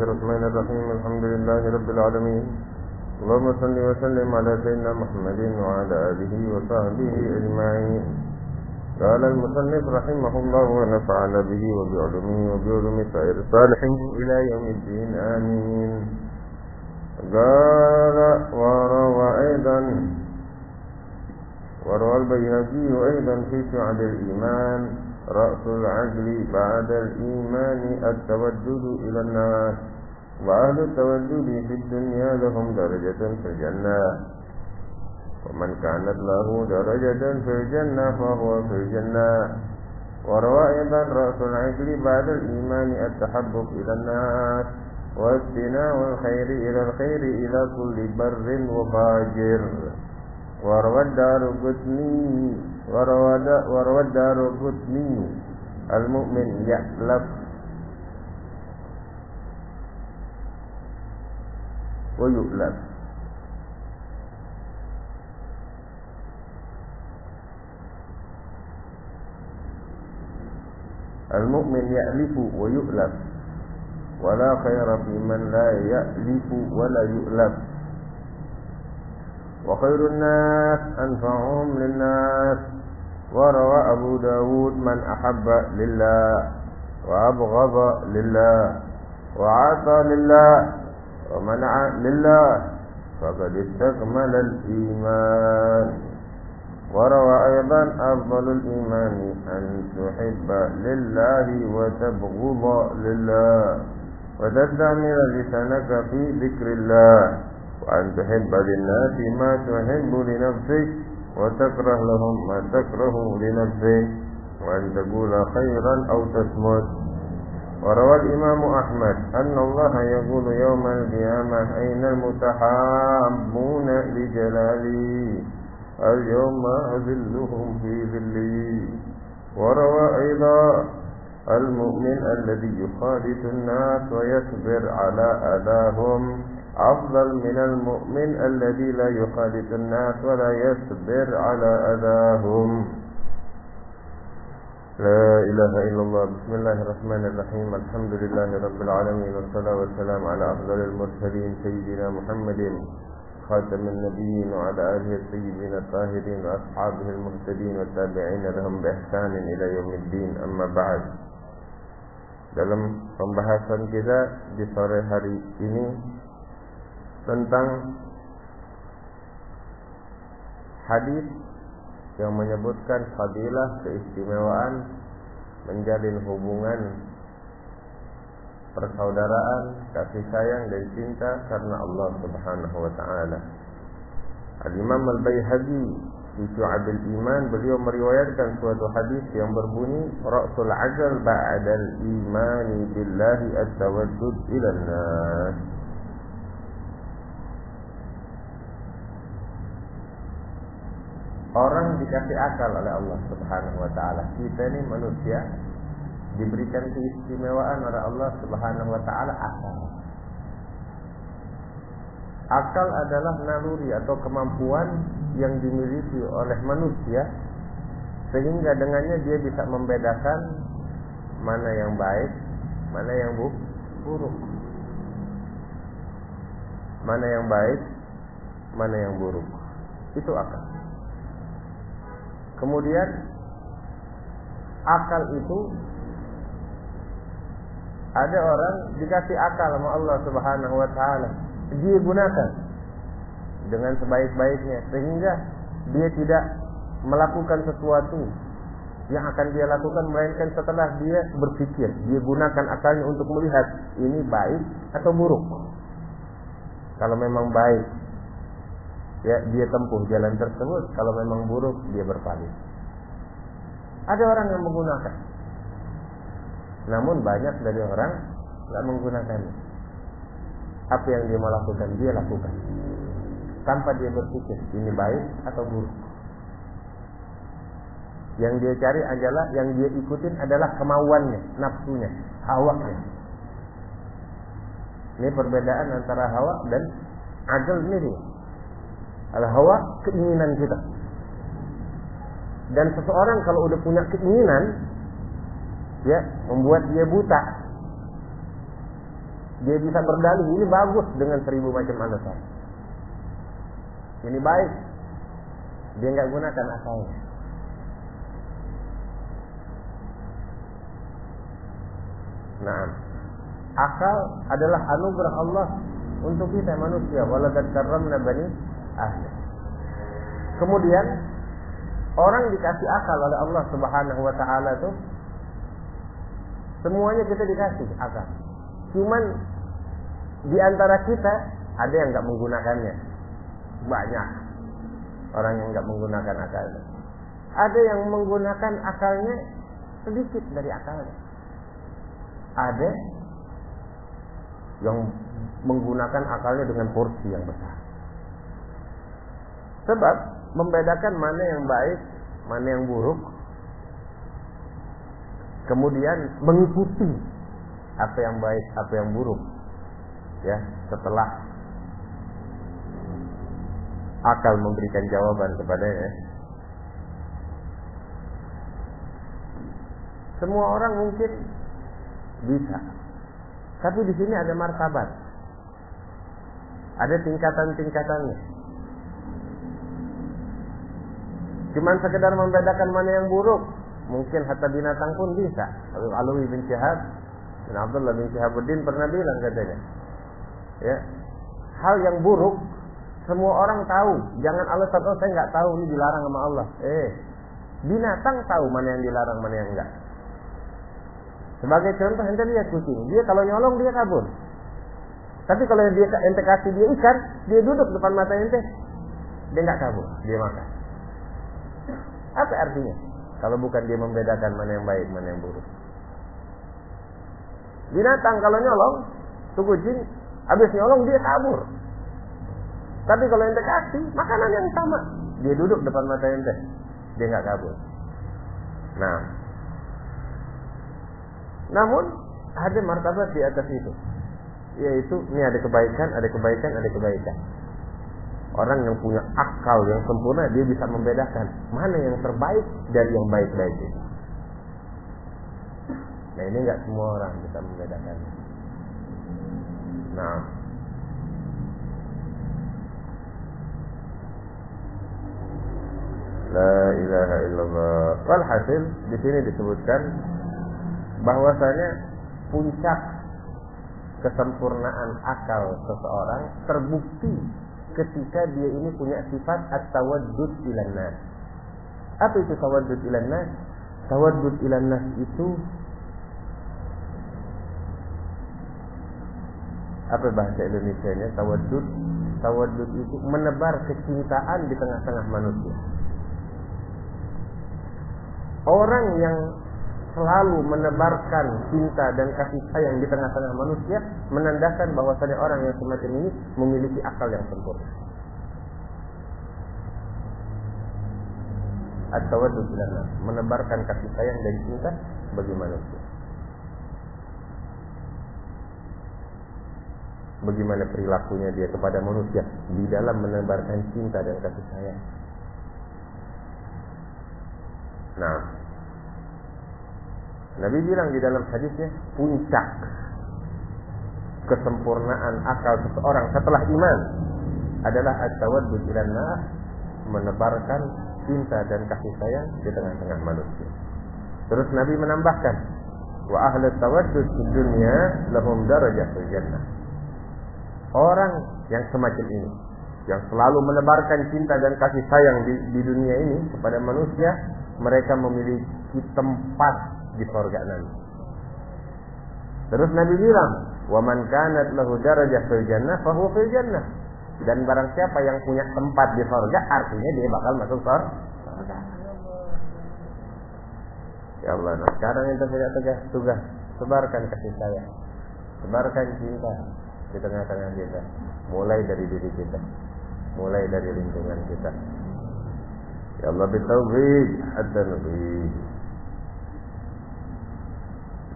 الله الرحمن الرحيم الحمد لله رب العالمين. اللهم صل وسلم على سيدنا محمد وعلى آله وصحبه أجمعين. قال المصنف رحمه الله ونفعنا به وبعلمه وبعلم سائر الصالحين إلى يوم الدين آمين. قال وروى أيضا وروى البيهقي أيضا في شعب الإيمان. رأس العقل بعد الإيمان التودد إلى الناس وأهل التودد في الدنيا لهم درجة في الجنة. ومن كانت له درجة في الجنة فهو في الجنة. وروى أيضا رأس العقل بعد الإيمان التحبب إلى الناس واستناء الخير إلى الخير إلى كل بر وفاجر. وروى الدار وروى دار قطني المؤمن يألف. ويؤلف. المؤمن يألف ويؤلف. ولا خير في من لا يألف ولا يؤلف. وخير الناس أنفعهم للناس. وروى أبو داود من أحب لله وأبغض لله وعطى لله ومنع لله فقد استكمل الإيمان. وروى أيضا أفضل الإيمان أن تحب لله وتبغض لله وتستعمل لسانك في ذكر الله وأن تحب للناس ما تحب لنفسك وتكره لهم ما تكره لنفسك وأن تقول خيرا أو تصمت وروى الإمام أحمد أن الله يقول يوم القيامة أين المتحابون لجلالي؟ اليوم أذلهم في ذلي. وروى أيضا المؤمن الذي يخالط الناس ويصبر على أذاهم. أفضل من المؤمن الذي لا يخالط الناس ولا يصبر على أذاهم. لا إله إلا الله. بسم الله الرحمن الرحيم. الحمد لله رب العالمين والصلاة والسلام على أفضل المرسلين سيدنا محمد خاتم النبيين وعلى آله الطيبين الطاهرين وأصحابه المهتدين والتابعين لهم بإحسان إلى يوم الدين. أما بعد dalam pembahasan kita di sore hari ini tentang hadis yang menyebutkan fadilah keistimewaan menjalin hubungan persaudaraan, kasih sayang dan cinta karena Allah Subhanahu wa taala. Al-Imam Al-Baihaqi di Syu'abul Iman beliau meriwayatkan suatu hadis yang berbunyi Ra'sul ajal ba'dal imani billahi at-tawaddud ila nas Orang dikasih akal oleh Allah Subhanahu wa taala. Kita ini manusia diberikan keistimewaan oleh Allah Subhanahu wa taala akal. Akal adalah naluri atau kemampuan yang dimiliki oleh manusia sehingga dengannya dia bisa membedakan mana yang baik, mana yang buruk. Mana yang baik, mana yang buruk. Itu akal. Kemudian akal itu ada orang dikasih akal sama Allah Subhanahu wa taala. Dia gunakan dengan sebaik-baiknya sehingga dia tidak melakukan sesuatu yang akan dia lakukan melainkan setelah dia berpikir, dia gunakan akalnya untuk melihat ini baik atau buruk. Kalau memang baik, ya dia tempuh jalan tersebut. Kalau memang buruk dia berpaling. Ada orang yang menggunakan. Namun banyak dari orang tidak menggunakan. Apa yang dia mau lakukan dia lakukan. Tanpa dia berpikir ini baik atau buruk. Yang dia cari adalah yang dia ikutin adalah kemauannya nafsunya hawanya. Ini perbedaan antara hawa dan akal ini al-hawa keinginan kita. Dan seseorang kalau udah punya keinginan ya membuat dia buta. Dia bisa berdalih ini bagus dengan seribu macam alasan. Ini baik. Dia nggak gunakan akalnya. Nah, akal adalah anugerah Allah untuk kita manusia. Walaqad karramna bani ahli. Kemudian orang dikasih akal oleh Allah Subhanahu wa taala itu semuanya kita dikasih akal. Cuman di antara kita ada yang nggak menggunakannya. Banyak orang yang nggak menggunakan akalnya. Ada yang menggunakan akalnya sedikit dari akalnya. Ada yang menggunakan akalnya dengan porsi yang besar. Sebab membedakan mana yang baik, mana yang buruk. Kemudian mengikuti apa yang baik, apa yang buruk. Ya, setelah akal memberikan jawaban kepadanya. Semua orang mungkin bisa. Tapi di sini ada martabat. Ada tingkatan-tingkatannya. Cuman sekedar membedakan mana yang buruk. Mungkin hatta binatang pun bisa. Alwi bin Syihab bin Abdullah bin Syihabuddin pernah bilang katanya. Ya. Hal yang buruk semua orang tahu. Jangan alasan oh saya nggak tahu ini dilarang sama Allah. Eh, binatang tahu mana yang dilarang mana yang enggak. Sebagai contoh ente lihat kucing, dia kalau nyolong dia kabur. Tapi kalau dia ente kasih dia ikan, dia duduk depan mata ente, dia nggak kabur, dia makan. Apa artinya? Kalau bukan dia membedakan mana yang baik, mana yang buruk. Binatang kalau nyolong, tuh kucing, habis nyolong dia kabur. Tapi kalau ente kasih makanan yang sama, dia duduk depan mata ente, dia nggak kabur. Nah, namun ada martabat di atas itu, yaitu ini ada kebaikan, ada kebaikan, ada kebaikan. Orang yang punya akal yang sempurna dia bisa membedakan mana yang terbaik dari yang baik-baik. Nah ini nggak semua orang bisa membedakan. Nah, La ilaha illallah. Walhasil di sini disebutkan bahwasanya puncak kesempurnaan akal seseorang terbukti ketika dia ini punya sifat at-tawaddud ilan nas. Apa itu tawaddud ilan nas? Tawaddud ilan nas itu apa bahasa Indonesia-nya? Tawaddud tawaddud itu menebar kecintaan di tengah-tengah manusia. Orang yang selalu menebarkan cinta dan kasih sayang di tengah-tengah manusia menandakan bahwasanya orang yang semacam ini memiliki akal yang sempurna. At-tawaddud menebarkan kasih sayang dan cinta bagi manusia. Bagaimana perilakunya dia kepada manusia di dalam menebarkan cinta dan kasih sayang. Nah, Nabi bilang di dalam hadisnya puncak kesempurnaan akal seseorang setelah iman adalah at-tawaddud ila nas menebarkan cinta dan kasih sayang di tengah-tengah manusia. Terus Nabi menambahkan, wa ahli tawaddud di dunia lahum darajah jannah. Orang yang semacam ini, yang selalu menebarkan cinta dan kasih sayang di, di dunia ini kepada manusia, mereka memiliki tempat di surga nanti. Terus Nabi bilang, "Wa man kanat lahu darajah fil jannah fa huwa fil jannah." Dan barang siapa yang punya tempat di surga, artinya dia bakal masuk surga. Ya Allah, nah sekarang kita tidak tegas tugas, sebarkan kasih sayang, sebarkan cinta di tengah-tengah kita, mulai dari diri kita, mulai dari lingkungan kita. Ya Allah bitaufiq hatta nabi.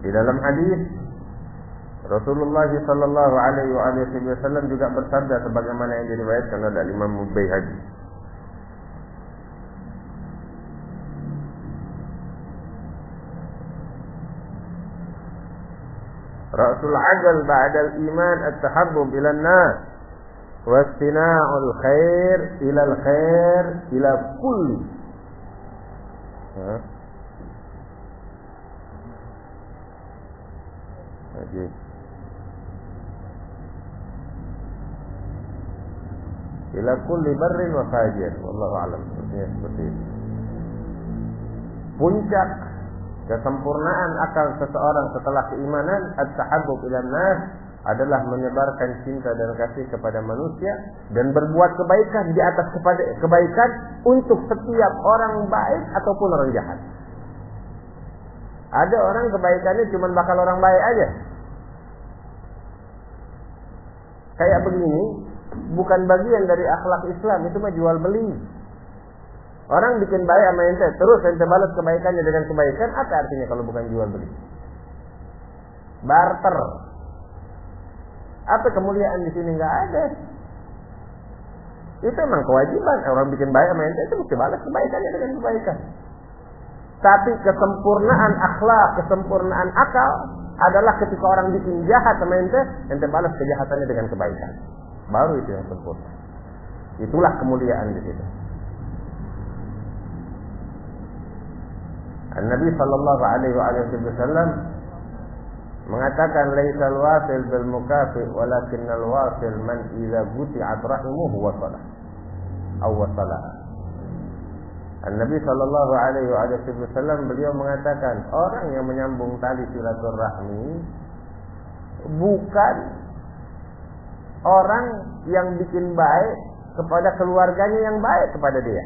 Di dalam hadis Rasulullah sallallahu alaihi wasallam juga bersabda sebagaimana yang diriwayatkan oleh Imam Mubaihaqi. Rasul ajal ba'da al-iman at-tahabbub ila an-nas wa istina'ul khair ila al-khair ila kulli. Huh? aja ila kulli barrin wa fajir wallahu alam sepertinya seperti ini. puncak kesempurnaan akal seseorang setelah keimanan at-tahabbub ila nas adalah menyebarkan cinta dan kasih kepada manusia dan berbuat kebaikan di atas kepada kebaikan untuk setiap orang baik ataupun orang jahat. Ada orang kebaikannya cuma bakal orang baik aja, Kayak begini, bukan bagian dari akhlak Islam, itu mah jual beli. Orang bikin baik sama ente, terus ente balas kebaikannya dengan kebaikan, apa artinya kalau bukan jual beli? Barter. Apa kemuliaan di sini nggak ada? Itu memang kewajiban orang bikin baik sama ente itu mesti balas kebaikannya dengan kebaikan. Tapi kesempurnaan akhlak, kesempurnaan akal adalah ketika orang bikin jahat sama ente, ente balas kejahatannya dengan kebaikan. Baru itu yang sempurna. Itulah kemuliaan di situ. Nabi sallallahu alaihi wasallam mengatakan laisal wasil bil mukafi walakinnal wasil man idza guti'at rahimuhu wasalah aw wasalah Nabi Shallallahu Alaihi Wasallam beliau mengatakan orang yang menyambung tali silaturahmi bukan orang yang bikin baik kepada keluarganya yang baik kepada dia.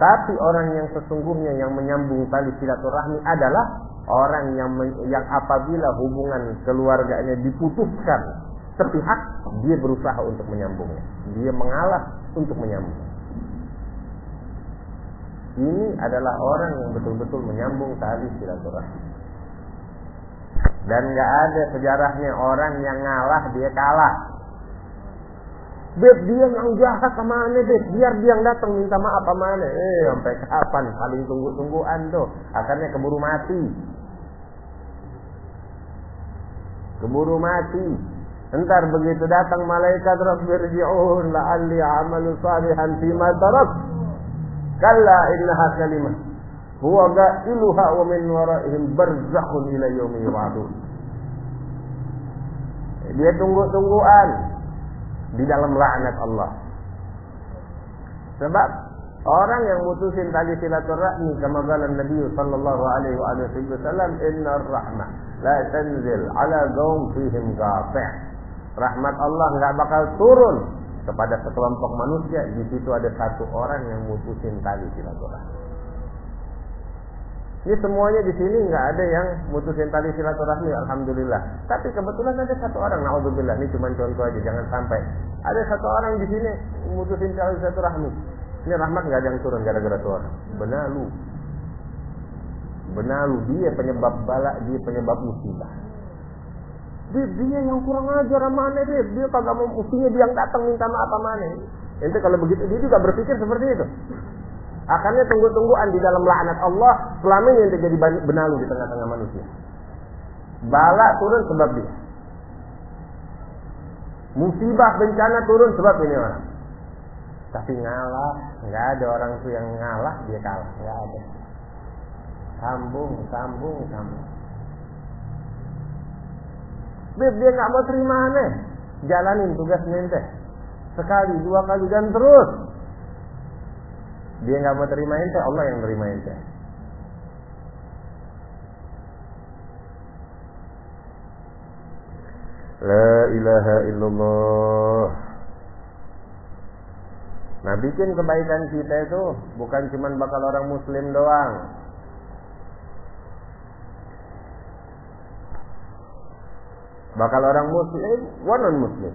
Tapi orang yang sesungguhnya yang menyambung tali silaturahmi adalah orang yang yang apabila hubungan keluarganya diputuskan sepihak, dia berusaha untuk menyambungnya. Dia mengalah untuk menyambung. Ini adalah orang yang betul-betul menyambung tali silaturahmi. Dan nggak ada sejarahnya orang yang ngalah dia kalah. Beb dia yang jahat sama aneh beb biar dia yang datang minta maaf sama aneh. Eh sampai kapan paling tunggu-tungguan tuh akhirnya keburu mati. Keburu mati. Entar begitu datang malaikat Rabbirji'un la'alli amalu salihan fima tarak. Kalla innaha kalimah. Huwa ga'iluha wa min waraihim barzakhun ila yaumi yub'atsun. Dia tunggu-tungguan di dalam laknat Allah. Sebab orang yang mutusin tali silaturahmi kama qala Nabi sallallahu alaihi wasallam inna rahmah la tanzil ala qaum fihim qati'. Rahmat Allah enggak bakal turun kepada sekelompok manusia di situ ada satu orang yang mutusin tali silaturahmi. Ini semuanya di sini nggak ada yang mutusin tali silaturahmi, alhamdulillah. Tapi kebetulan ada satu orang, naudzubillah. Ini cuma contoh aja, jangan sampai ada satu orang di sini mutusin tali silaturahmi. Ini rahmat nggak ada yang turun gara-gara tuh orang. Benalu, benalu dia penyebab balak, dia penyebab musibah. Dia, dia yang kurang ajar sama aneh dia, dia kagak mau mestinya dia yang datang minta maaf sama aneh. Ente kalau begitu dia juga berpikir seperti itu. Akhirnya tunggu-tungguan di dalam laknat Allah selama yang terjadi benalu di tengah-tengah manusia. Bala turun sebab dia. Musibah bencana turun sebab ini orang. Tapi ngalah, nggak ada orang tuh yang ngalah dia kalah, nggak ada. Sambung, sambung, sambung. Beb dia nggak mau terima aneh, jalanin tugas ente. Sekali, dua kali dan terus dia nggak mau terima ente, Allah yang terima ente. La ilaha illallah. Nah bikin kebaikan kita itu bukan cuma bakal orang muslim doang. Bakal orang muslim, non muslim.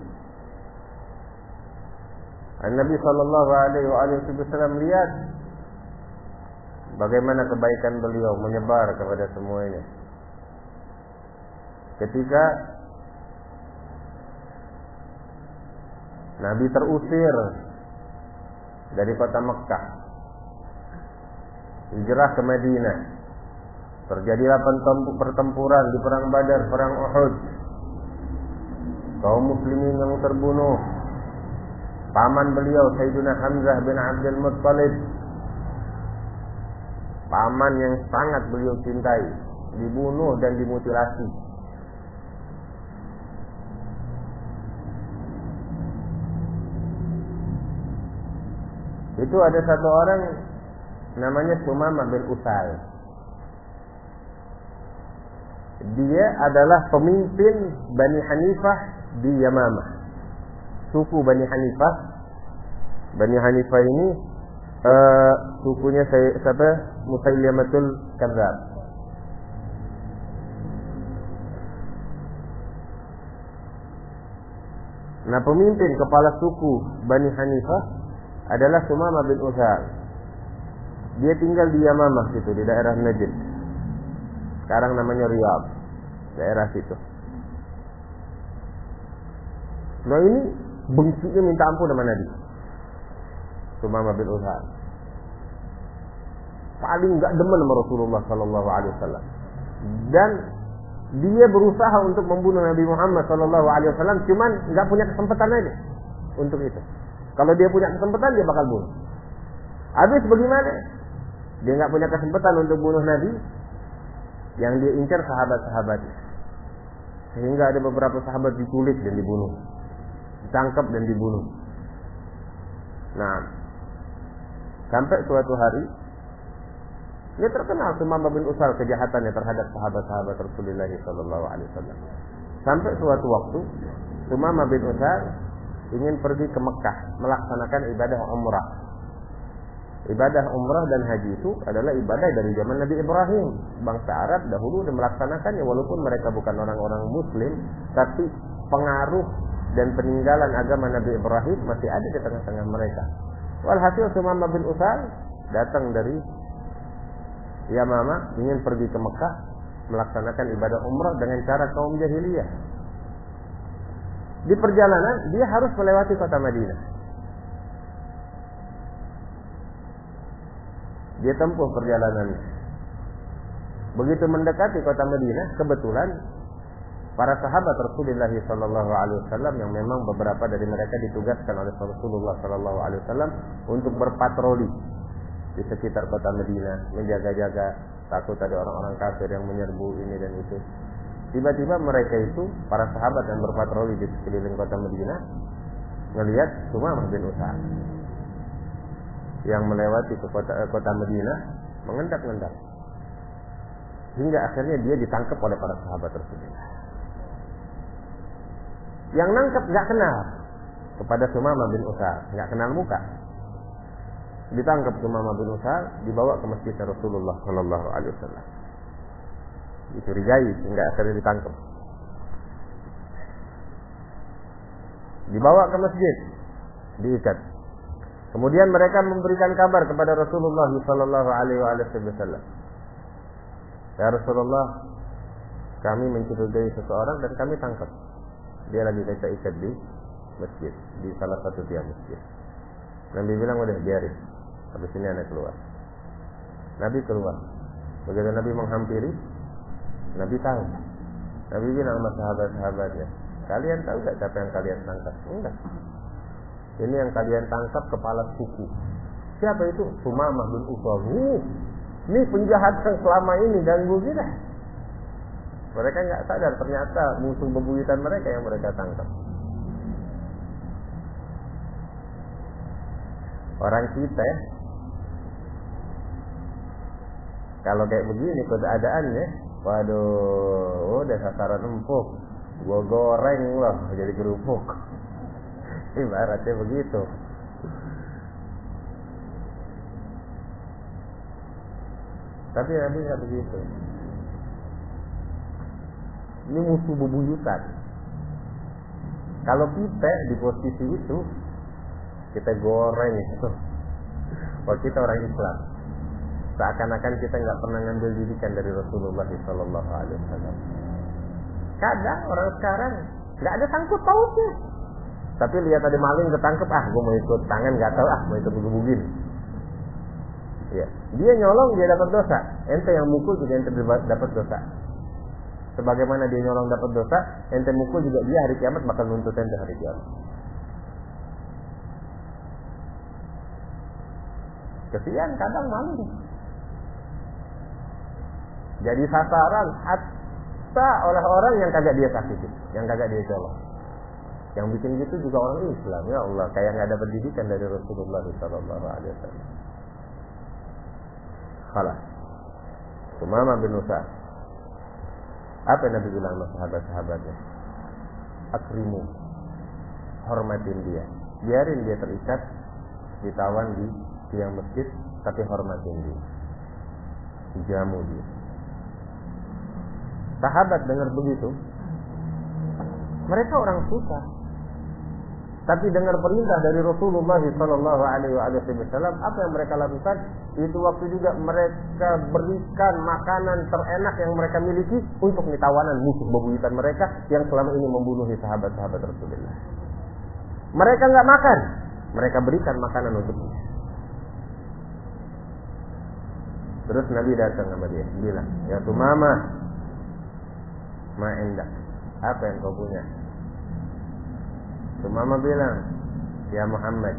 Nabi Shallallahu Alaihi Wasallam lihat bagaimana kebaikan beliau menyebar kepada semuanya. Ketika Nabi terusir dari kota Mekah, hijrah ke Madinah, terjadilah pertempuran di perang Badar, perang Uhud. Kaum muslimin yang terbunuh. Paman beliau Sayyidina Hamzah bin Abdul Muttalib. Paman yang sangat beliau cintai. Dibunuh dan dimutilasi. Itu ada satu orang namanya Sumamah bin Usal. Dia adalah pemimpin Bani Hanifah di Yamamah suku Bani Hanifah. Bani Hanifah ini uh, sukunya saya siapa? Musailamatul Kadzab. Nah pemimpin kepala suku Bani Hanifah adalah Sumama bin Usal. Dia tinggal di Yamamah situ di daerah Najd. Sekarang namanya Riyadh, daerah situ. Nah ini bencinya minta ampun sama Nabi. Sumama bin Uthal. paling nggak demen sama Rasulullah Sallallahu Alaihi Wasallam. Dan dia berusaha untuk membunuh Nabi Muhammad Sallallahu Alaihi Wasallam cuman nggak punya kesempatan aja untuk itu. Kalau dia punya kesempatan dia bakal bunuh. Habis bagaimana? Dia nggak punya kesempatan untuk bunuh Nabi yang dia incar sahabat-sahabatnya. Sehingga ada beberapa sahabat diculik dan dibunuh ditangkap dan dibunuh nah sampai suatu hari dia terkenal Sumamah bin Usal kejahatannya terhadap sahabat-sahabat Rasulullah Sallallahu Alaihi Wasallam. Sampai suatu waktu Sumamah bin Usal ingin pergi ke Mekah melaksanakan ibadah umrah. Ibadah umrah dan haji itu adalah ibadah dari zaman Nabi Ibrahim. Bangsa Arab dahulu melaksanakannya walaupun mereka bukan orang-orang Muslim, tapi pengaruh dan peninggalan agama Nabi Ibrahim masih ada di tengah-tengah mereka. Walhasil Sumamah bin Usal datang dari Ya mama ingin pergi ke Mekah melaksanakan ibadah umrah dengan cara kaum jahiliyah. Di perjalanan dia harus melewati kota Madinah. Dia tempuh perjalanannya. Begitu mendekati kota Madinah, kebetulan para sahabat Rasulullah Sallallahu Alaihi Wasallam yang memang beberapa dari mereka ditugaskan oleh Rasulullah Sallallahu Alaihi Wasallam untuk berpatroli di sekitar kota Medina menjaga-jaga takut ada orang-orang kafir yang menyerbu ini dan itu. Tiba-tiba mereka itu para sahabat yang berpatroli di sekeliling kota Medina melihat Sumamah bin Usah yang melewati ke kota, eh, kota Medina mengendak-endak hingga akhirnya dia ditangkap oleh para sahabat tersebut. Yang nangkep nggak kenal. Kepada Sumamah bin Usah, nggak kenal muka. Ditangkap Umamah bin Usal dibawa ke masjid Rasulullah Shallallahu Alaihi Wasallam. Dicurigai hingga akhirnya ditangkap dibawa ke masjid. Diikat. Kemudian mereka memberikan kabar kepada Rasulullah Shallallahu Alaihi Wasallam. Ya Rasulullah kami mencurigai seseorang dan kami tangkap dia lagi kita ikat di masjid di salah satu tiang masjid Nabi bilang udah biarin Habis ini anak keluar. Nabi keluar. Begitu Nabi menghampiri, Nabi tahu. Nabi bilang sama sahabat-sahabatnya, kalian tahu gak siapa yang kalian tangkap? Enggak. Ini yang kalian tangkap kepala suku. Siapa itu? Sumamah bin Usal. Uh, ini penjahat yang selama ini ganggu kita. Mereka nggak sadar ternyata musuh bebuyutan mereka yang mereka tangkap. Orang kita Kalau kayak begini keadaannya, waduh, udah sasaran empuk. Gua goreng loh jadi kerupuk. Ibaratnya begitu. Tapi Nabi nggak begitu. Ini musuh bebuyutan. Kalau kita di posisi itu, kita goreng itu. Kalau kita orang Islam, seakan-akan kita nggak pernah ngambil didikan dari Rasulullah Sallallahu Alaihi Wasallam. Kadang orang sekarang nggak ada sangkut pautnya, tapi lihat ada maling ketangkep, ah gue mau ikut tangan nggak tahu, ah mau ikut bugin Ya, dia nyolong dia dapat dosa, ente yang mukul juga ente dapat dosa. Sebagaimana dia nyolong dapat dosa, ente mukul juga dia hari kiamat bakal nuntut ente hari kiamat. Kesian kadang maling jadi sasaran hatta oleh orang yang kagak dia sakiti, yang kagak dia colok. Yang bikin gitu juga orang Islam ya Allah, kayak nggak ada pendidikan dari Rasulullah Sallallahu Alaihi Wasallam. Kalah. Sumama bin Nusa. Apa yang Nabi bilang sama sahabat-sahabatnya? Akrimu. Hormatin dia. Biarin dia terikat, ditawan di tiang masjid, tapi hormatin dia. Jamu dia. Sahabat dengar begitu, mereka orang susah. Tapi dengar perintah dari Rasulullah Sallallahu Alaihi Wasallam, apa yang mereka lakukan? Itu waktu juga mereka berikan makanan terenak yang mereka miliki untuk nitawanan musuh bebuyutan mereka yang selama ini membunuh sahabat-sahabat Rasulullah. Mereka nggak makan, mereka berikan makanan untuknya. Terus Nabi datang sama dia, bilang, "Ya Tumama, ma endak. Apa yang kau punya?" Tumama bilang, "Ya Muhammad,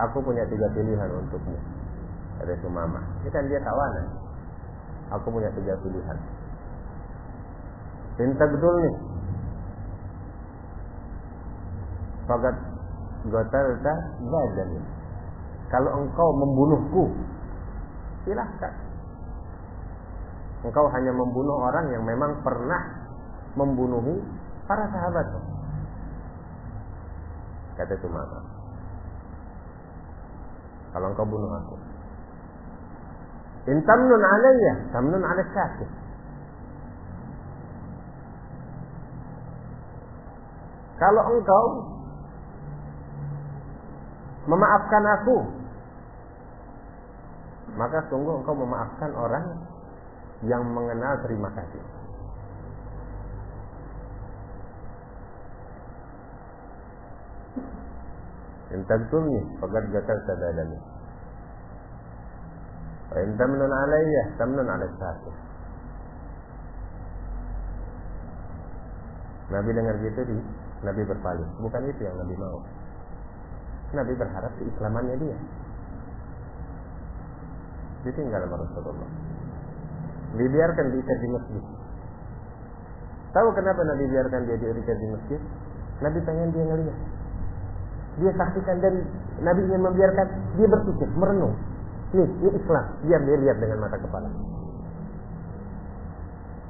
aku punya tiga pilihan untukmu." Kata Tumama. Ini kan dia kawanan. Aku punya tiga pilihan. Pinta betul nih. Fakat gotalta badan. Kalau engkau membunuhku, silahkan. Engkau hanya membunuh orang yang memang pernah membunuhi para sahabat. Kata Tumama. Kalau engkau bunuh aku. Intamnun alayya, tamnun ala syakir. Kalau engkau memaafkan aku, maka sungguh engkau memaafkan orang yang mengenal terima kasih. Intagtulni faqad gatalta badani. Wa in tamnun alayya tamnun ala syakir. Nabi dengar gitu di Nabi berpaling. Bukan itu yang Nabi mau. Nabi berharap keislamannya dia. Ditinggal sama Rasulullah. Dibiarkan diikat di masjid. Tahu kenapa Nabi biarkan dia diikat di masjid? Nabi pengen dia ngelihat. Dia saksikan dan Nabi ingin membiarkan dia berpikir, merenung. Nih, ini Islam. Biar dia lihat dengan mata kepala.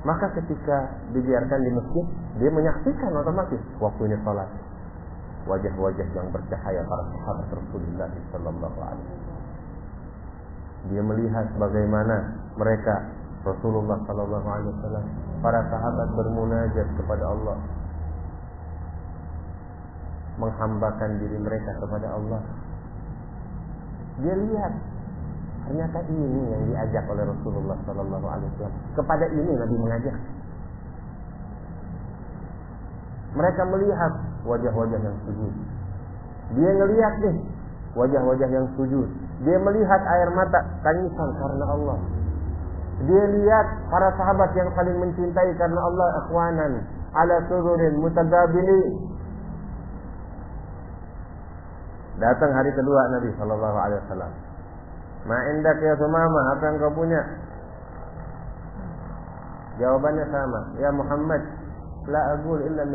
Maka ketika dibiarkan di masjid, dia menyaksikan otomatis waktunya sholat. Wajah-wajah yang bercahaya para sahabat Rasulullah Sallallahu Alaihi Wasallam. Dia melihat bagaimana mereka Rasulullah Sallallahu Alaihi Wasallam, para sahabat bermunajat kepada Allah, menghambakan diri mereka kepada Allah. Dia lihat ternyata ini yang diajak oleh Rasulullah Sallallahu Alaihi Wasallam. Kepada ini Nabi mengajak. Mereka melihat wajah-wajah yang sujud. Dia ngelihat nih wajah-wajah yang sujud. Dia melihat air mata tangisan karena Allah. Dia lihat para sahabat yang saling mencintai karena Allah akhwanan ala sururin mutagabili. Datang hari kedua Nabi Shallallahu Alaihi Wasallam. Ma indak ya Sumama, apa yang kau punya? Jawabannya sama. Ya Muhammad, la agul illa.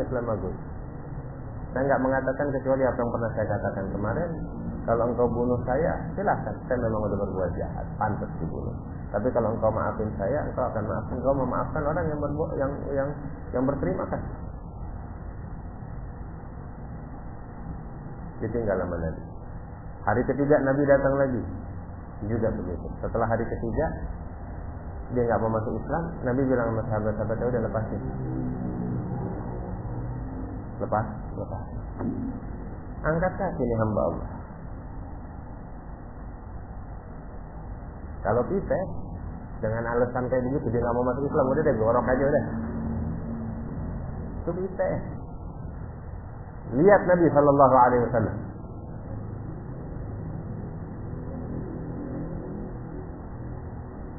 Saya nggak mengatakan kecuali apa yang pernah saya katakan kemarin. Kalau engkau bunuh saya, silahkan. Saya memang sudah berbuat jahat, pantas dibunuh. Tapi kalau engkau maafin saya, engkau akan maafkan. Engkau memaafkan orang yang berbuat yang yang yang berterima kasih. Ditinggal sama Nabi. Hari ketiga Nabi datang lagi. Juga begitu. Setelah hari ketiga, dia nggak mau masuk Islam. Nabi bilang sama sahabat-sahabatnya udah lepasin. Lepas, lepas. Angkat kaki ini hamba Allah. Kalau kita dengan alasan kayak begitu dia nggak mau masuk Islam, udah deh gorok aja udah. Itu kita. Lihat Nabi Shallallahu Alaihi Wasallam.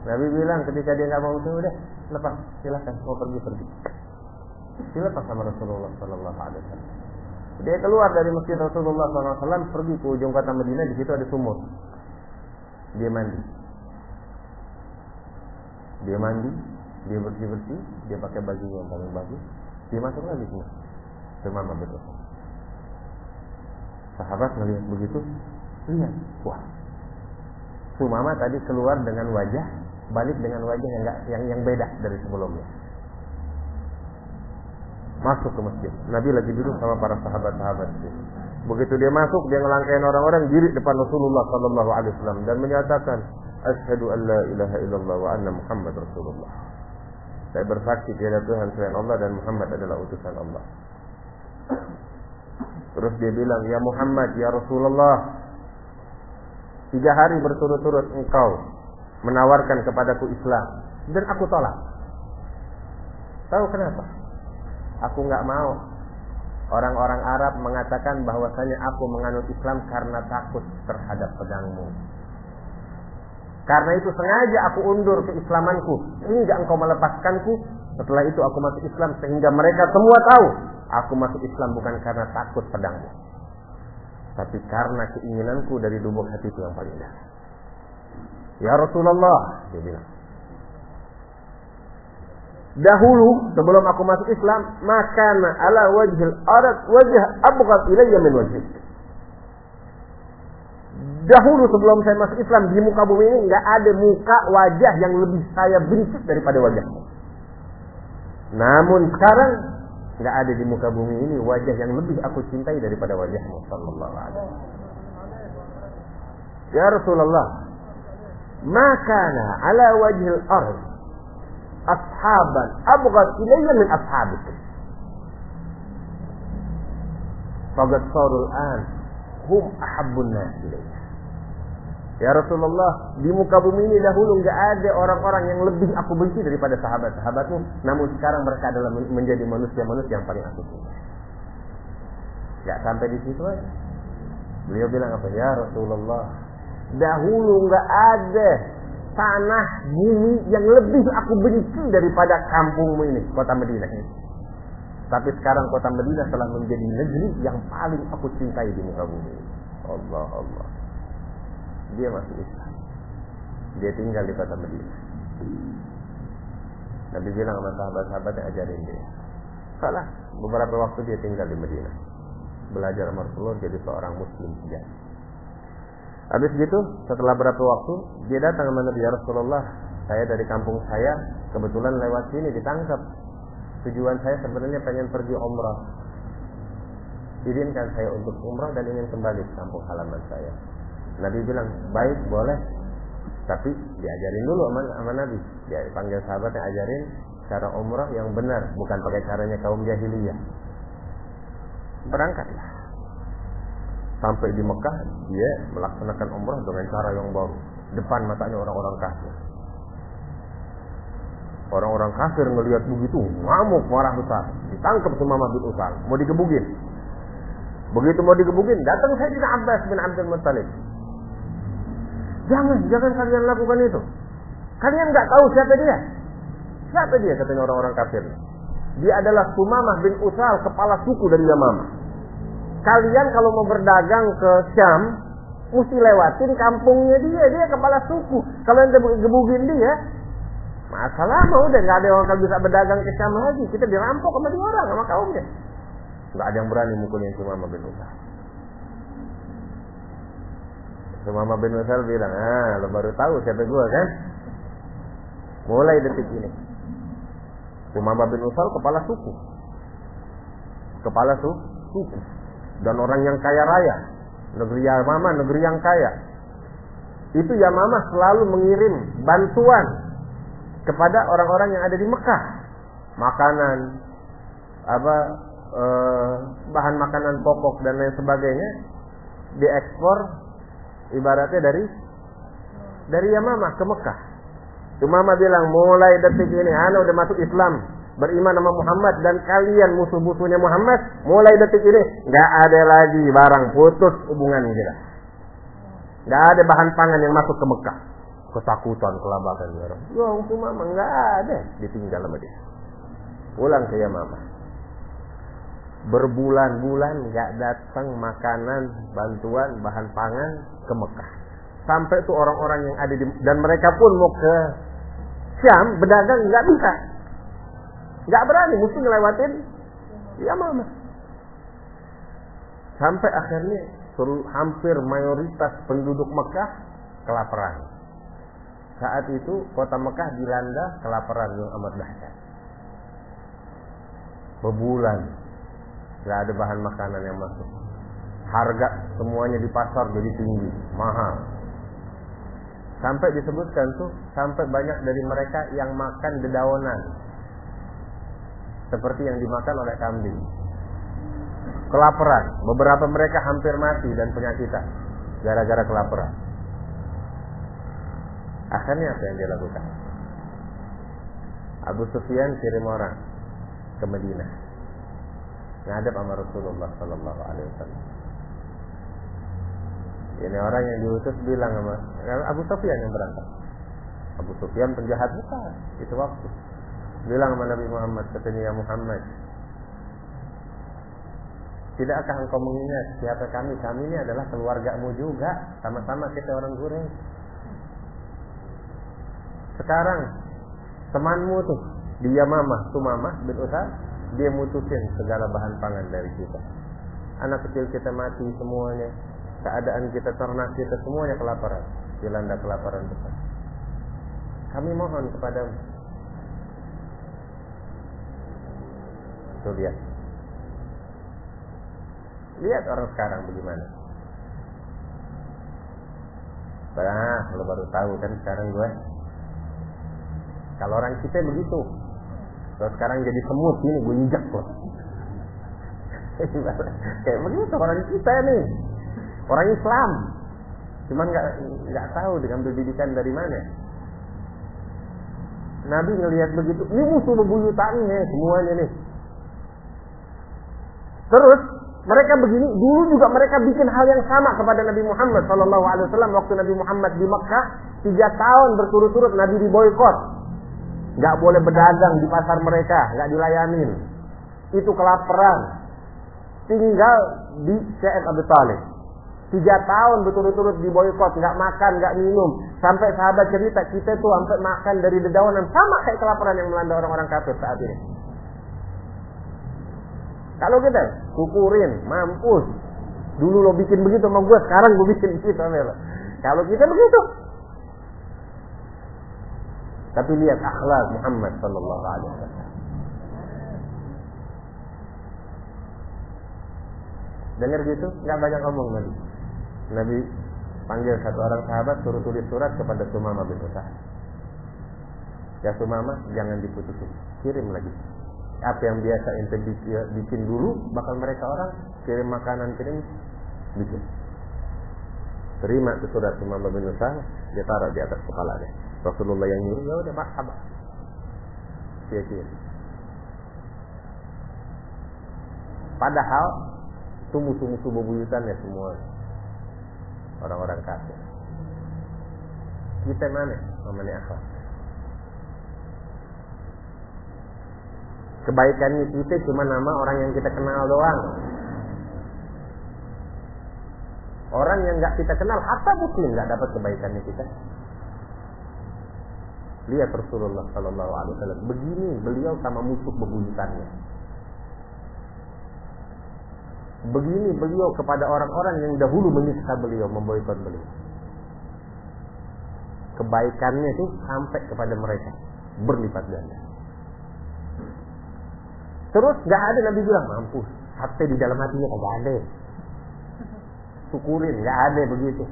Nabi bilang ketika dia nggak mau masuk udah lepas silakan mau pergi pergi. Dilepas sama Rasulullah Shallallahu Alaihi Wasallam. Dia keluar dari masjid Rasulullah SAW pergi ke ujung kota Madinah di situ ada sumur. Dia mandi. Dia mandi, dia bersih bersih, dia pakai baju yang paling bagus, dia masuk lagi semua. Semama betul. Sahabat melihat begitu, lihat, wah, Sumama tadi keluar dengan wajah, balik dengan wajah yang gak, yang yang beda dari sebelumnya. Masuk ke masjid. Nabi lagi duduk sama para sahabat-sahabat. Begitu dia masuk, dia ngelangkain orang-orang diri depan Rasulullah Sallallahu Alaihi Wasallam dan menyatakan, Ashhadu an la ilaha illallah wa anna Muhammad Rasulullah. Saya bersaksi tiada Tuhan selain Allah dan Muhammad adalah utusan Allah. Terus dia bilang, Ya Muhammad, Ya Rasulullah, tiga hari berturut-turut engkau menawarkan kepadaku Islam dan aku tolak. Tahu kenapa? Aku nggak mau. Orang-orang Arab mengatakan bahwasanya aku menganut Islam karena takut terhadap pedangmu. Karena itu sengaja aku undur keislamanku hingga engkau melepaskanku. Setelah itu aku masuk Islam sehingga mereka semua tahu aku masuk Islam bukan karena takut pedangmu. Tapi karena keinginanku dari lubuk hatiku yang paling dalam. Ya Rasulullah, dia bilang. Dahulu sebelum aku masuk Islam, maka ala wajhil arad wajah abghad ilayya min wajhik. Dahulu sebelum saya masuk Islam di muka bumi ini nggak ada muka wajah yang lebih saya benci daripada wajahmu. Namun sekarang nggak ada di muka bumi ini wajah yang lebih aku cintai daripada wajahmu sallallahu alaihi Ya Rasulullah, maka ala wajhil ard ashaban abghad ilayya min ashabik. Faqad sarul an hum ahabbun nas. Ya Rasulullah, di muka bumi ini dahulu nggak ada orang-orang yang lebih aku benci daripada sahabat-sahabatmu. Namun sekarang mereka adalah menjadi manusia-manusia yang paling aku cintai. Gak sampai di situ aja. Beliau bilang apa? Ya Rasulullah, dahulu nggak ada tanah bumi yang lebih aku benci daripada kampungmu ini, kota Madinah ini. Tapi sekarang kota Madinah telah menjadi negeri yang paling aku cintai di muka bumi. Allah Allah dia masuk Islam. Dia tinggal di kota Madinah. Nabi bilang sama sahabat-sahabat yang ajarin dia. Salah, beberapa waktu dia tinggal di Madinah. Belajar sama Rasulullah jadi seorang muslim sejati. Habis gitu, setelah beberapa waktu, dia datang sama Nabi ya Rasulullah. Saya dari kampung saya, kebetulan lewat sini ditangkap. Tujuan saya sebenarnya pengen pergi umrah. Izinkan saya untuk umrah dan ingin kembali ke kampung halaman saya. Nabi bilang, baik boleh. Tapi diajarin dulu sama, sama Nabi. Dia panggil sahabat yang ajarin cara umrah yang benar. Bukan pakai caranya kaum jahiliyah. Berangkatlah. Sampai di Mekah, dia melaksanakan umrah dengan cara yang baru. Depan matanya orang-orang kafir. Orang-orang kafir ngelihat begitu, ngamuk marah besar. Ditangkap sama bin Usal, mau digebugin. Begitu mau digebugin, datang saya Abbas bin Abdul Muttalib. Jangan, jangan kalian lakukan itu. Kalian nggak tahu siapa dia. Siapa dia katanya orang-orang kafir. Dia adalah Sumamah bin Usal, kepala suku dari Yamamah. Kalian kalau mau berdagang ke Syam, mesti lewatin kampungnya dia, dia kepala suku. Ente gebugin dia, masalah mau udah nggak ada orang bisa berdagang ke Syam lagi. Kita dirampok sama dia orang, sama kaumnya. Nggak ada yang berani mukulin Sumamah bin Usal. Sumama bin Usal bilang, ah lo baru tahu siapa gue kan? Mulai detik ini. Sumama bin Usal kepala suku. Kepala su suku. Dan orang yang kaya raya. Negeri Yamama, negeri yang kaya. Itu Yamama selalu mengirim bantuan kepada orang-orang yang ada di Mekah. Makanan, apa eh, bahan makanan pokok dan lain sebagainya diekspor ibaratnya dari dari Yamamah ke Mekah. Umama bilang mulai detik ini ana udah masuk Islam, beriman sama Muhammad dan kalian musuh-musuhnya Muhammad, mulai detik ini nggak ada lagi barang putus hubungan kita. Nggak ada bahan pangan yang masuk ke Mekah. Ketakutan, kelabakan orang. Ya Umama nggak ada, ditinggal sama dia. Pulang ke Yamamah berbulan-bulan nggak datang makanan, bantuan, bahan pangan ke Mekah. Sampai tuh orang-orang yang ada di dan mereka pun mau ke Syam berdagang nggak bisa, nggak berani, mesti ngelewatin ya mama. Sampai akhirnya hampir mayoritas penduduk Mekah kelaparan. Saat itu kota Mekah dilanda kelaparan yang amat dahsyat. Bebulan nggak ada bahan makanan yang masuk. Harga semuanya di pasar jadi tinggi, mahal. Sampai disebutkan tuh, sampai banyak dari mereka yang makan dedaunan. Seperti yang dimakan oleh kambing. Kelaparan, beberapa mereka hampir mati dan penyakitan gara-gara kelaparan. Akhirnya apa yang dia lakukan? Abu Sufyan kirim orang ke Madinah ngadep sama Rasulullah Sallallahu Alaihi Wasallam. Ini orang yang diutus bilang sama Abu Sufyan yang berangkat. Abu Sufyan penjahat besar itu waktu. Bilang sama Nabi Muhammad, katanya ya Muhammad, Tidakkah engkau mengingat siapa kami? Kami ini adalah keluargamu juga. Sama-sama kita orang Quraisy. Sekarang temanmu tuh dia mama, tuh mama bin Usah, dia mutusin segala bahan pangan dari kita. Anak kecil kita mati semuanya. Keadaan kita ternak kita semuanya kelaparan. Dilanda kelaparan besar. Kami mohon kepadamu. Tuh lihat. Lihat orang sekarang bagaimana. Nah, lo baru tahu kan sekarang gue. Kalau orang kita begitu. Kalau sekarang jadi semut ini gue injak loh. Kayak begitu orang kita nih. Orang Islam. Cuman nggak nggak tahu dengan pendidikan dari mana. Nabi ngelihat begitu, ini musuh bebuyutannya semuanya nih. Terus mereka begini, dulu juga mereka bikin hal yang sama kepada Nabi Muhammad Sallallahu Alaihi Wasallam waktu Nabi Muhammad di Mekah tiga tahun berturut-turut Nabi diboykot, nggak boleh berdagang di pasar mereka, nggak dilayanin, itu kelaparan, tinggal di Syekh Abu Talib. Tiga tahun berturut-turut diboykot, nggak makan, nggak minum. Sampai sahabat cerita, kita tuh sampai makan dari dedaunan. Sama kayak kelaparan yang melanda orang-orang kafir saat ini. Kalau kita syukurin, mampus. Dulu lo bikin begitu sama gue, sekarang gue bikin begitu. Kalau kita begitu. Tapi lihat akhlak Muhammad sallallahu alaihi wasallam. Dengar gitu, nggak banyak ngomong Nabi. Nabi panggil satu orang sahabat suruh tulis surat kepada Sumama bin Utsah. Ya Sumama, jangan diputusin, kirim lagi. Apa yang biasa ente bikin dulu, bakal mereka orang kirim makanan, kirim bikin. Terima surat Sumama bin Utsah, dia taruh di atas kepalanya. Rasulullah yang nyuruh, ya udah marhaba. Dia kirim. Padahal musuh-musuh bebuyutannya semua orang-orang kafir. Kita mana namanya akhlak? Kebaikannya kita cuma nama orang yang kita kenal doang. Orang yang nggak kita kenal, hatta muslim nggak dapat kebaikannya kita. Lihat Rasulullah Sallallahu Alaihi Wasallam begini beliau sama musuh bebuyutannya. Begini beliau kepada orang-orang yang dahulu menyiksa beliau, memboikot beliau. Kebaikannya itu sampai kepada mereka berlipat ganda. Terus gak ada Nabi bilang mampus, hati di dalam hatinya kagak ada. Syukurin, gak ada begitu.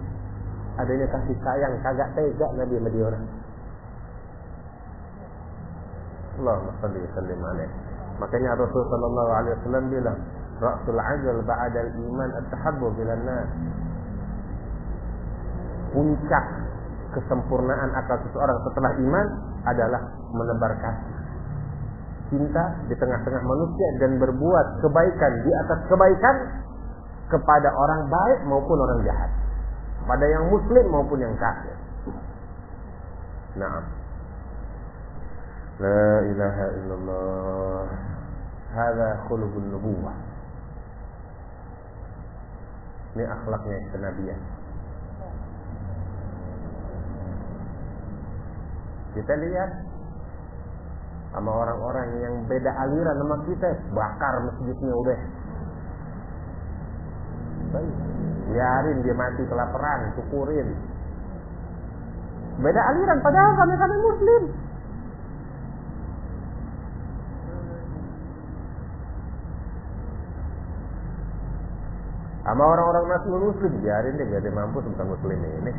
Adanya kasih sayang, kagak tega Nabi sama dia orang. Allahumma salli sallim alaih. Makanya Rasulullah sallallahu alaihi wasallam bilang, Ra'sul ajal ba'dal iman at-tahabbub ilan nas. Puncak kesempurnaan akal seseorang setelah iman adalah menebar kasih. Cinta di tengah-tengah manusia dan berbuat kebaikan di atas kebaikan kepada orang baik maupun orang jahat. Pada yang muslim maupun yang kafir. Naam. La ilaha illallah. Hada khuluqun nubuwah. Ini akhlaknya kenabian. Kita lihat sama orang-orang yang beda aliran sama kita, bakar masjidnya udah. Baik. Biarin dia mati kelaparan, syukurin. Beda aliran, padahal kami-kami muslim. Sama orang-orang non muslim biarin deh biar dia mampu tentang muslim ini.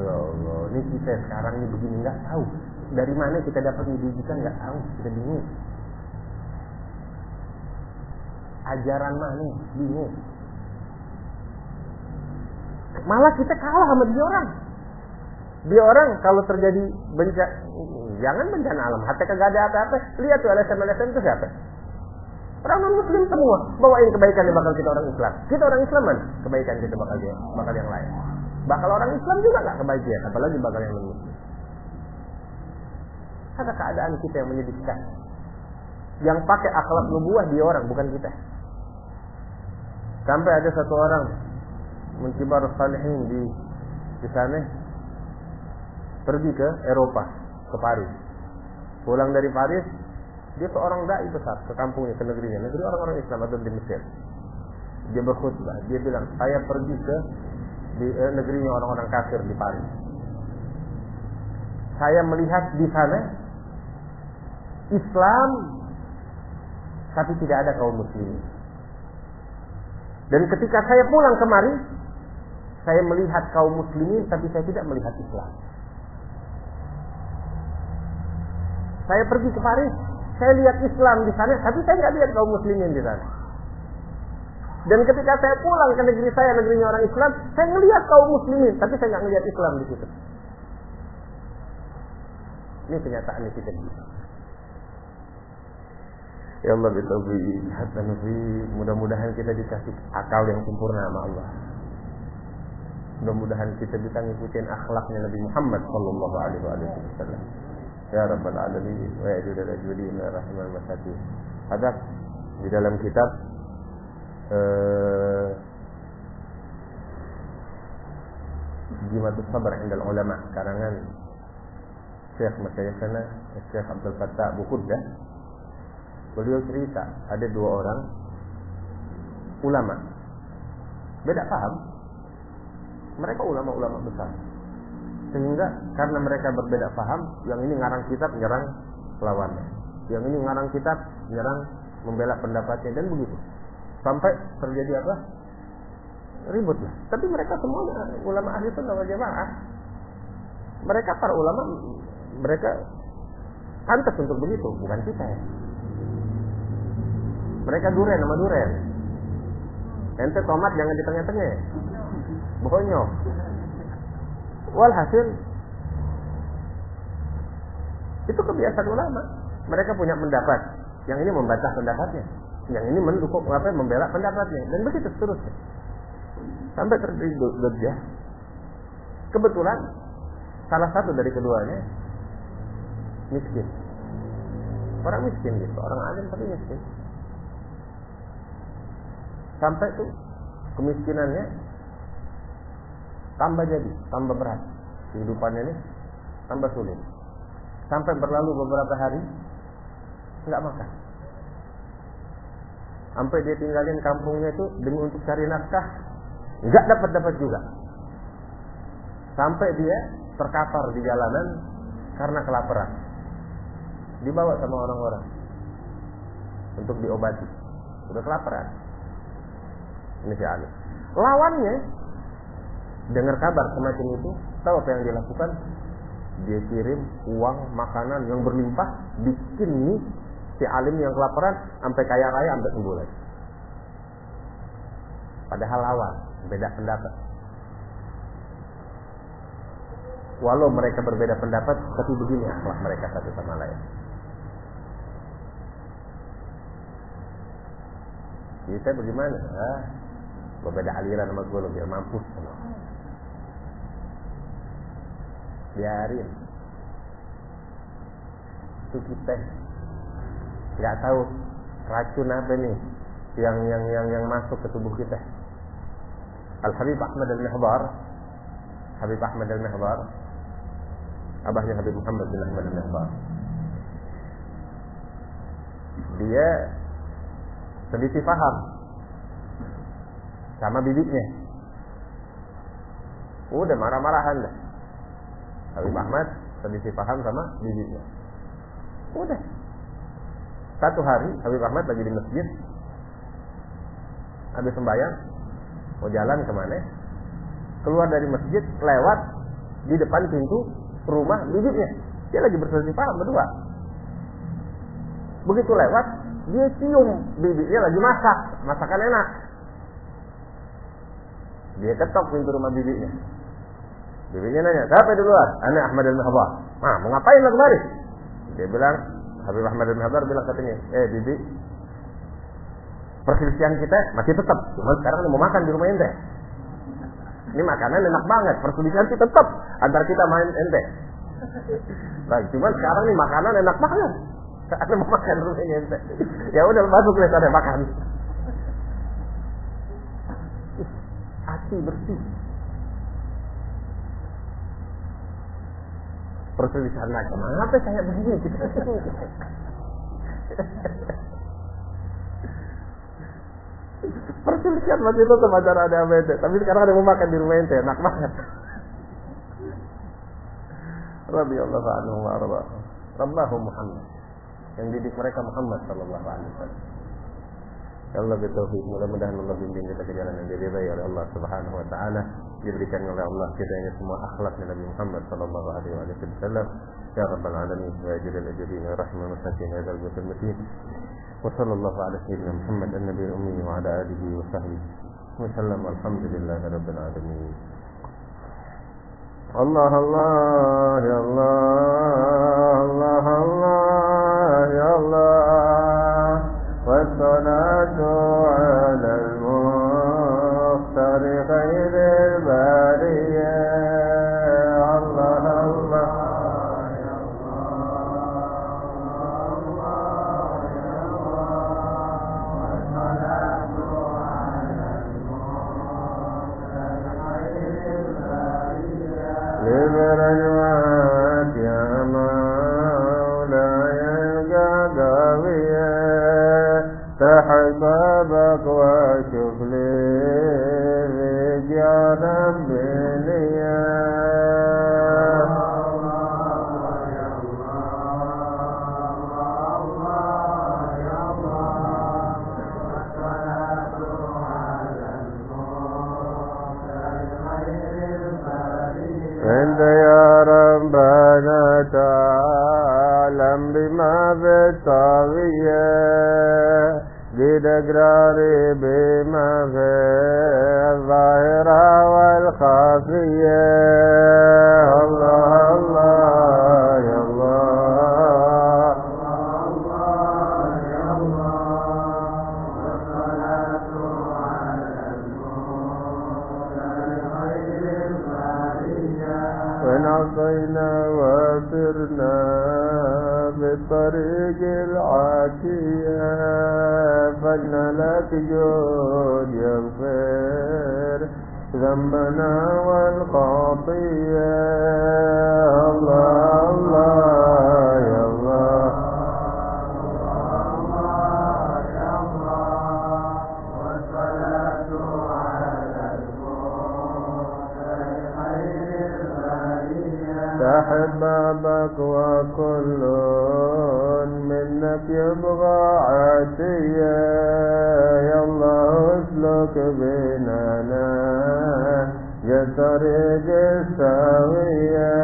Ya Allah, ini kita sekarang ini begini nggak tahu dari mana kita dapat pendidikan nggak tahu, kita bingung. Ajaran mana bingung. Malah kita kalah sama dia orang. Dia orang kalau terjadi bencana, jangan bencana alam, hati kagak ada apa-apa. Lihat tuh LSM itu siapa? Orang non muslim semua bawain kebaikan yang bakal kita orang Islam. Kita orang Islam mana? Kebaikan kita bakal dia, bakal yang lain. Bakal orang Islam juga nggak kebahagiaan, apalagi bakal yang non muslim. Ada keadaan kita yang menyedihkan. Yang pakai akhlak nubuah dia orang, bukan kita. Sampai ada satu orang menkibar salihin di di sana pergi ke Eropa, ke Paris. Pulang dari Paris, dia seorang dai besar ke kampungnya, ke negerinya, negeri orang-orang Islam atau di Mesir. Dia berkhutbah, dia bilang, saya pergi ke di eh, negerinya orang-orang kafir di Paris. Saya melihat di sana Islam tapi tidak ada kaum muslimin. Dan ketika saya pulang kemari, saya melihat kaum muslimin tapi saya tidak melihat Islam. Saya pergi ke Paris, saya lihat Islam di sana, tapi saya nggak lihat kaum muslimin di sana. Dan ketika saya pulang ke negeri saya, negerinya orang Islam, saya melihat kaum muslimin, tapi saya nggak melihat Islam di situ. Ini kenyataan yang kita. Ya Allah hatta mudah-mudahan kita dikasih akal yang sempurna sama Allah. Mudah-mudahan kita bisa ngikutin akhlaknya Nabi Muhammad sallallahu alaihi wasallam. Ya Rabbal Alamin. Wa ya Judal Ajwadi ya Rahman Masakin. Ada di dalam kitab eh, Jimatul Sabar Indal Ulama karangan Syekh Masyayikhana Syekh Abdul Fattah Bukhuddah Beliau cerita ada dua orang ulama. Beda paham? Mereka ulama-ulama besar sehingga karena mereka berbeda paham yang ini ngarang kitab nyerang lawannya. Yang ini ngarang kitab nyerang membela pendapatnya dan begitu. Sampai terjadi apa? Ribut lah. Tapi mereka semua ulama ahli sunnah wal jamaah mereka para ulama mereka pantas untuk begitu bukan kita ya. Mereka duren sama duren. Ente tomat jangan di tengah-tengah. Bonyok walhasil itu kebiasaan ulama. Mereka punya pendapat. Yang ini membantah pendapatnya. Yang ini mendukung apa membela pendapatnya. Dan begitu seterusnya. Sampai terjadi gerjah kebetulan salah satu dari keduanya miskin. Orang miskin gitu. Orang alim tapi miskin. Sampai tuh kemiskinannya tambah jadi, tambah berat. Kehidupannya ini tambah sulit. Sampai berlalu beberapa hari nggak makan. Sampai dia tinggalin kampungnya itu demi untuk cari nafkah, nggak dapat dapat juga. Sampai dia terkapar di jalanan karena kelaparan. Dibawa sama orang-orang untuk diobati. Udah kelaparan. Ini si Ali. Lawannya dengar kabar semacam itu, tahu apa yang dia lakukan? Dia kirim uang makanan yang berlimpah, bikin nih si alim yang kelaparan sampai kaya raya sampai sembuh lagi. Padahal lawan, beda pendapat. Walau mereka berbeda pendapat, tapi begini akhlak mereka satu sama lain. Kita bagaimana? Ah, berbeda aliran sama gue biar mampus biarin. Itu kita. Nggak tahu racun apa nih yang yang yang yang masuk ke tubuh kita. Al Habib Ahmad Al Mihbar Habib Ahmad Al Mihbar abahnya Habib Muhammad bin Ahmad Al Mihbar dia sedikit paham sama bibitnya. Udah marah-marahan dah Habib Ahmad selisih paham sama bibitnya. Udah. Satu hari Habib Ahmad lagi di masjid. Habis sembahyang. Mau jalan ke mana? Keluar dari masjid, lewat di depan pintu rumah bibitnya. Dia lagi berselisih paham berdua. Begitu lewat, dia cium bibitnya lagi masak. Masakan enak. Dia ketok pintu rumah bibitnya. Bibinya nanya, siapa duluan? Anak Ahmad al-Mihbar. Ah, mau ngapain lo kemari? Dia bilang, Habib Ahmad al-Mihbar bilang katanya, eh bibi, perselisihan kita masih tetap. Cuma sekarang mau makan di rumah ente. Ini makanan enak banget. Perselisihan kita tetap antara kita main ente. Nah, cuma sekarang nih makanan enak banget. Ada mau makan rumahnya ente. Ya udah masuk ke sana makan. Hati bersih. Perselisihan macam apa kayak begini kita Perselisihan masih tetap acara ada ente. Tapi sekarang ada mau makan di rumah ente, enak banget. Radiyallahu anhu wa. Rabbahu Muhammad. Yang didik mereka Muhammad sallallahu alaihi wasallam. Ya Allah bertauhid, mudah-mudahan Allah bimbing kita ke jalan yang diridai oleh Allah Subhanahu wa taala, diberikan oleh Allah kita ini semua akhlak Nabi Muhammad sallallahu alaihi wasallam. Ya Rabbal alamin, ya Jalal ajrin, ya Rahman masakin, ya Dzal Jalal matin. وصلى الله على سيدنا محمد النبي الأمي وعلى آله وصحبه وسلم والحمد لله رب العالمين الله الله يا الله الله الله بتقراري بما في الظاهرة والخافية السجود يغفر ذنبنا والخطية الله الله يا الله. وكله يبغى عشية يا الله اسلك بيننا يا طريق السوية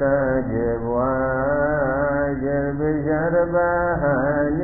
တဇဝါယပိဇရဘာဟန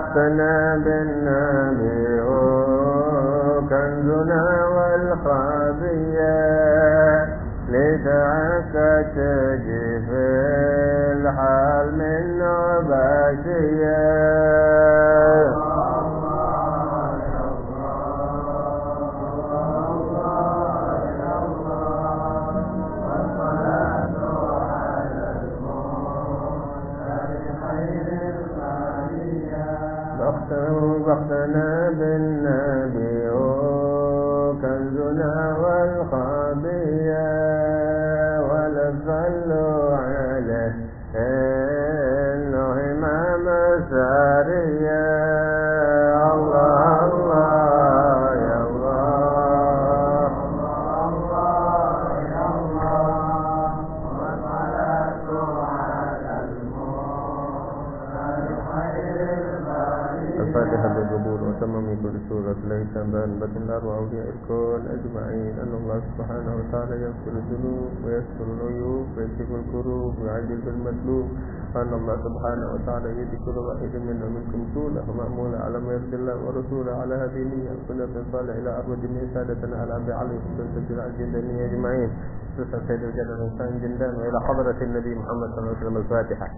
بختنا بالنبي كنزنا والخبية لدعك تجي في الحال من باشية يغفر الذنوب ويستر العيوب ويكشف الكروب ويعجل بالمطلوب أن الله سبحانه وتعالى يهدي كل واحد منا منكم سوله ومأمولا على ما يرضي الله ورسوله على هذه النية. كنا صالح إلى أرض جميع سادتنا على أبي علي وسلسلة الجندانية أجمعين سلسلة سيد الجنة الإنسان جندان وإلى حضرة النبي محمد صلى الله عليه وسلم الفاتحة.